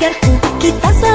biar ku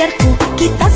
garpu Kita